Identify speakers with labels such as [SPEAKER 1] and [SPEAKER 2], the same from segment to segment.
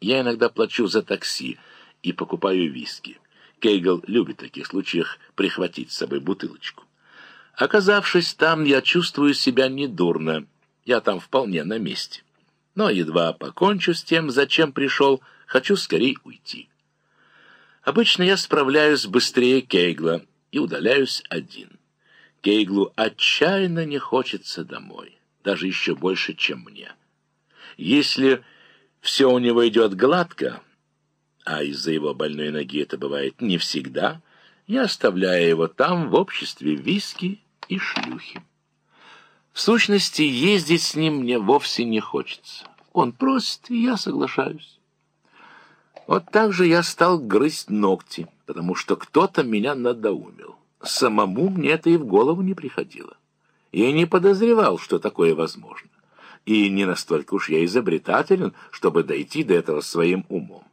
[SPEAKER 1] Я иногда плачу за такси и покупаю виски. Кейгл любит в таких случаях прихватить с собой бутылочку. Оказавшись там, я чувствую себя недурно. Я там вполне на месте. Но едва покончу с тем, зачем пришел, хочу скорее уйти. Обычно я справляюсь быстрее Кейгла и удаляюсь один. Кейглу отчаянно не хочется домой, даже еще больше, чем мне. Если все у него идет гладко, а из-за его больной ноги это бывает не всегда, я оставляю его там в обществе виски и шлюхи. В сущности, ездить с ним мне вовсе не хочется. Он просит, и я соглашаюсь. Вот так же я стал грызть ногти, потому что кто-то меня надоумил. Самому мне это и в голову не приходило. Я не подозревал, что такое возможно. И не настолько уж я изобретателен, чтобы дойти до этого своим умом.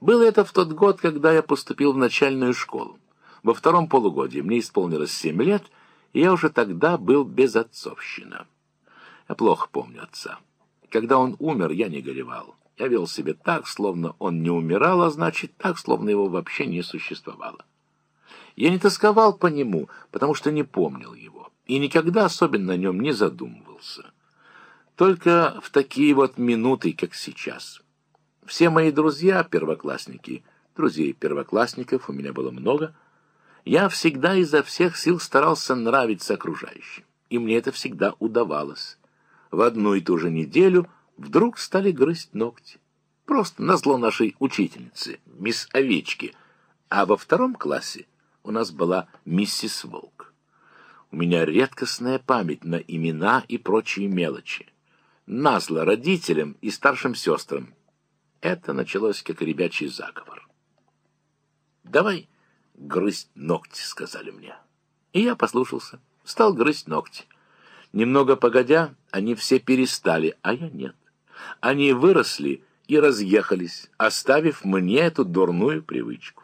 [SPEAKER 1] Было это в тот год, когда я поступил в начальную школу. Во втором полугодии мне исполнилось семь лет, и я уже тогда был без отцовщина. Я плохо помню отца. Когда он умер, я не горевал. Я вел себя так, словно он не умирал, а значит, так, словно его вообще не существовало. Я не тосковал по нему, потому что не помнил его, и никогда особенно о нем не задумывался. Только в такие вот минуты, как сейчас. Все мои друзья — первоклассники, друзей первоклассников у меня было много, я всегда изо всех сил старался нравиться окружающим, и мне это всегда удавалось. В одну и ту же неделю вдруг стали грызть ногти. Просто назло нашей учительницы, мисс Овечки, а во втором классе у нас была миссис Волк. У меня редкостная память на имена и прочие мелочи. Назло родителям и старшим сестрам. Это началось как ребячий заговор. «Давай грызть ногти», — сказали мне. И я послушался, стал грызть ногти. Немного погодя, они все перестали, а я нет. Они выросли и разъехались, оставив мне эту дурную привычку.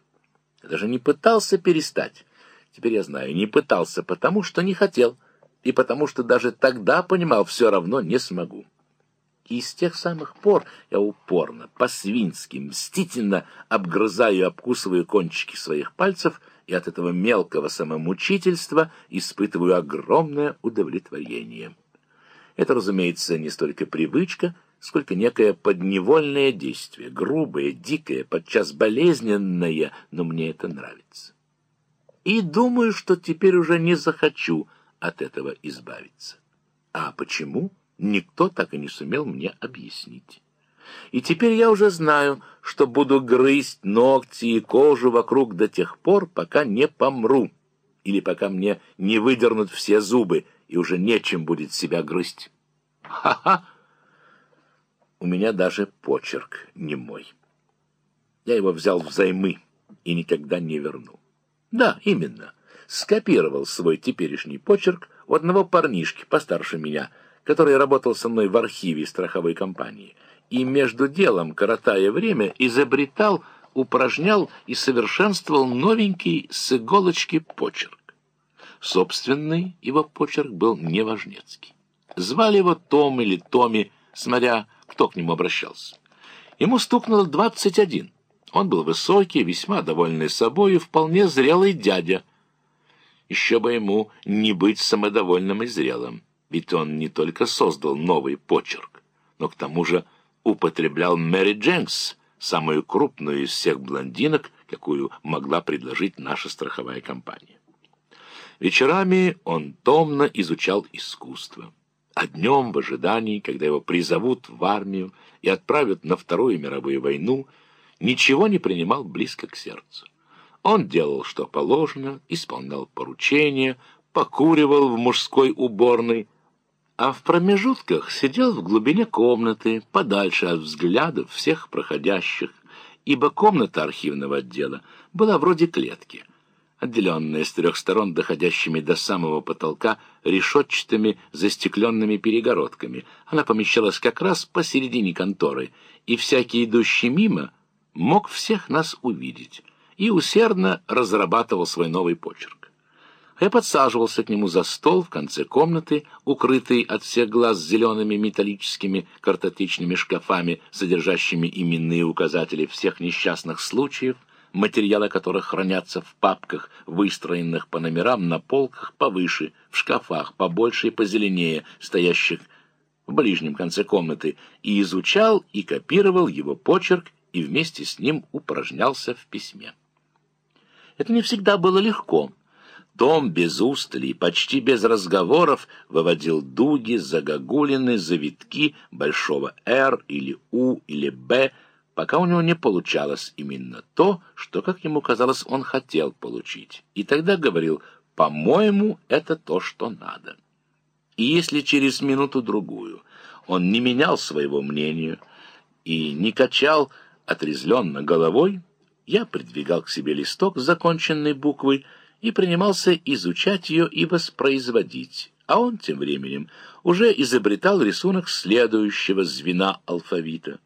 [SPEAKER 1] Я даже не пытался перестать. Теперь я знаю, не пытался, потому что не хотел, и потому что даже тогда понимал, все равно не смогу. И с тех самых пор я упорно, по-свински, мстительно обгрызаю и обкусываю кончики своих пальцев, и от этого мелкого самомучительства испытываю огромное удовлетворение. Это, разумеется, не столько привычка, сколько некое подневольное действие, грубое, дикое, подчас болезненное, но мне это нравится. И думаю, что теперь уже не захочу от этого избавиться. А почему, никто так и не сумел мне объяснить. И теперь я уже знаю, что буду грызть ногти и кожу вокруг до тех пор, пока не помру, или пока мне не выдернут все зубы, и уже нечем будет себя грызть. Ха-ха! У меня даже почерк не мой. Я его взял взаймы и никогда не верну. Да, именно. Скопировал свой теперешний почерк у одного парнишки постарше меня, который работал со мной в архиве страховой компании, и между делом, коротая время, изобретал, упражнял и совершенствовал новенький с иголочки почерк. Собственный его почерк был неважнецкий. Звали его Том или Томи, смотря кто к нему обращался. Ему стукнуло двадцать один. Он был высокий, весьма довольный собой и вполне зрелый дядя. Еще бы ему не быть самодовольным и зрелым, ведь он не только создал новый почерк, но к тому же употреблял Мэри Дженкс, самую крупную из всех блондинок, какую могла предложить наша страховая компания. Вечерами он томно изучал искусство а днем в ожидании, когда его призовут в армию и отправят на Вторую мировую войну, ничего не принимал близко к сердцу. Он делал, что положено, исполнял поручения, покуривал в мужской уборной, а в промежутках сидел в глубине комнаты, подальше от взглядов всех проходящих, ибо комната архивного отдела была вроде клетки — отделенная с трех сторон доходящими до самого потолка решетчатыми застекленными перегородками. Она помещалась как раз посередине конторы, и всякий идущий мимо мог всех нас увидеть, и усердно разрабатывал свой новый почерк. а я подсаживался к нему за стол в конце комнаты, укрытый от всех глаз зелеными металлическими картотечными шкафами, содержащими именные указатели всех несчастных случаев, материалы которых хранятся в папках, выстроенных по номерам на полках повыше, в шкафах побольше и позеленее, стоящих в ближнем конце комнаты, и изучал и копировал его почерк и вместе с ним упражнялся в письме. Это не всегда было легко. Том без устали, почти без разговоров выводил дуги, загогулины, завитки большого «Р» или «У» или «Б», пока у него не получалось именно то, что, как ему казалось, он хотел получить. И тогда говорил «по-моему, это то, что надо». И если через минуту-другую он не менял своего мнения и не качал отрезленно головой, я придвигал к себе листок с законченной буквой и принимался изучать ее и воспроизводить, а он тем временем уже изобретал рисунок следующего звена алфавита.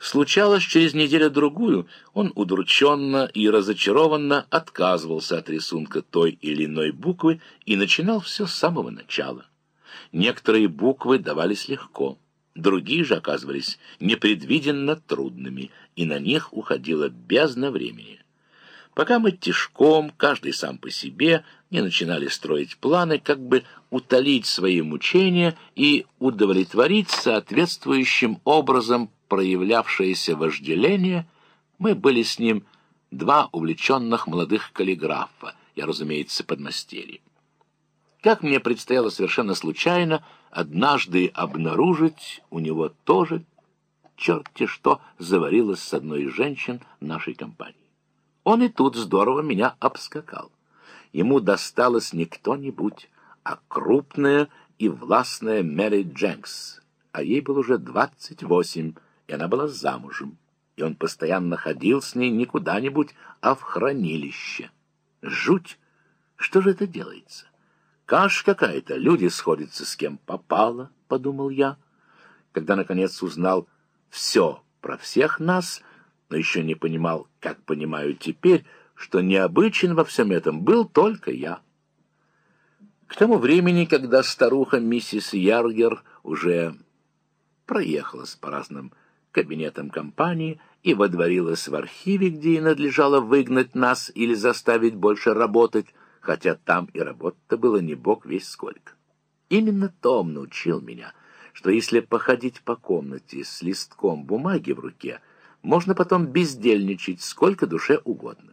[SPEAKER 1] Случалось, через неделю-другую он удрученно и разочарованно отказывался от рисунка той или иной буквы и начинал все с самого начала. Некоторые буквы давались легко, другие же оказывались непредвиденно трудными, и на них уходило бездна времени. Пока мы тишком, каждый сам по себе, не начинали строить планы, как бы утолить свои мучения и удовлетворить соответствующим образом проявлявшееся вожделение, мы были с ним два увлеченных молодых каллиграфа, я, разумеется, подмастерье. Как мне предстояло совершенно случайно однажды обнаружить у него тоже черти что заварилось с одной из женщин нашей компании. Он и тут здорово меня обскакал. Ему досталось не кто-нибудь, а крупная и властная Мэри Дженкс, а ей было уже двадцать восемь, и она была замужем, и он постоянно ходил с ней не куда-нибудь, а в хранилище. Жуть! Что же это делается? Каш какая-то, люди сходятся с кем попало, — подумал я. Когда, наконец, узнал все про всех нас, но еще не понимал, как понимаю теперь, что необычен во всем этом был только я. К тому времени, когда старуха миссис Яргер уже проехалась по разным кабинетам компании и водворилась в архиве, где ей надлежало выгнать нас или заставить больше работать, хотя там и работа было не бог весь сколько. Именно Том научил меня — что если походить по комнате с листком бумаги в руке, можно потом бездельничать сколько душе угодно.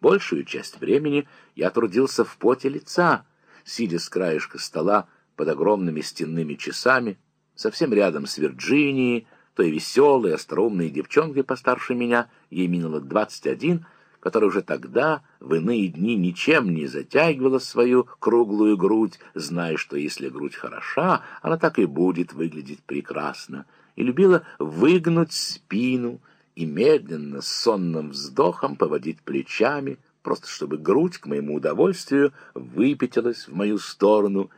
[SPEAKER 1] Большую часть времени я трудился в поте лица, сидя с краешка стола под огромными стенными часами, совсем рядом с Вирджинией, той веселой, остроумной девчонкой постарше меня, ей минуло двадцать один, которая уже тогда, в иные дни, ничем не затягивала свою круглую грудь, зная, что если грудь хороша, она так и будет выглядеть прекрасно, и любила выгнуть спину и медленно, с сонным вздохом поводить плечами, просто чтобы грудь, к моему удовольствию, выпятилась в мою сторону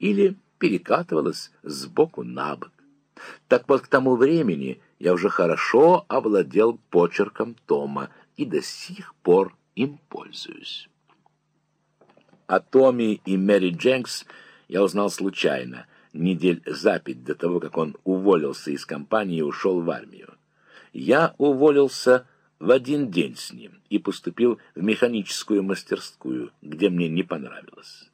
[SPEAKER 1] или перекатывалась сбоку на бок. Так вот, к тому времени я уже хорошо овладел почерком Тома, и до сих пор им пользуюсь. О Томми и Мэри Дженкс я узнал случайно, недель за пять до того, как он уволился из компании и ушел в армию. Я уволился в один день с ним и поступил в механическую мастерскую, где мне не понравилось.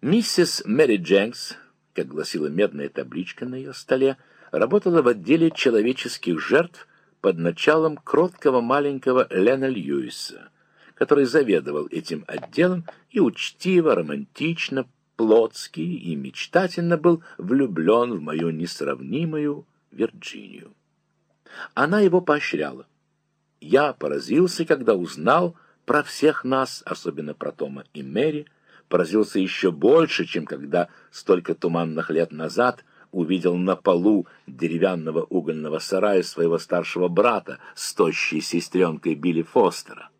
[SPEAKER 1] Миссис Мэри Дженкс, как гласила медная табличка на ее столе, работала в отделе человеческих жертв под началом кроткого маленького Лена Льюиса, который заведовал этим отделом и учтиво, романтично, плотски и мечтательно был влюблен в мою несравнимую Вирджинию. Она его поощряла. Я поразился, когда узнал про всех нас, особенно про Тома и Мэри, поразился еще больше, чем когда столько туманных лет назад увидел на полу деревянного угольного сарая своего старшего брата с тощей сестренкой Билли Фостера.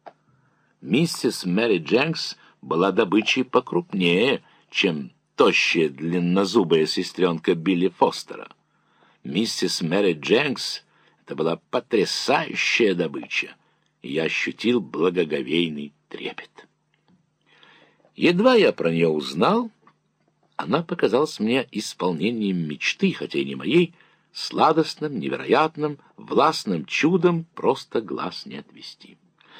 [SPEAKER 1] Миссис Мэри Дженкс была добычей покрупнее, чем тощая длиннозубая сестренка Билли Фостера. Миссис Мэри Дженкс — это была потрясающая добыча, и я ощутил благоговейный трепет. Едва я про нее узнал, она показалась мне исполнением мечты, хотя и не моей, сладостным, невероятным, властным чудом просто глаз не отвести.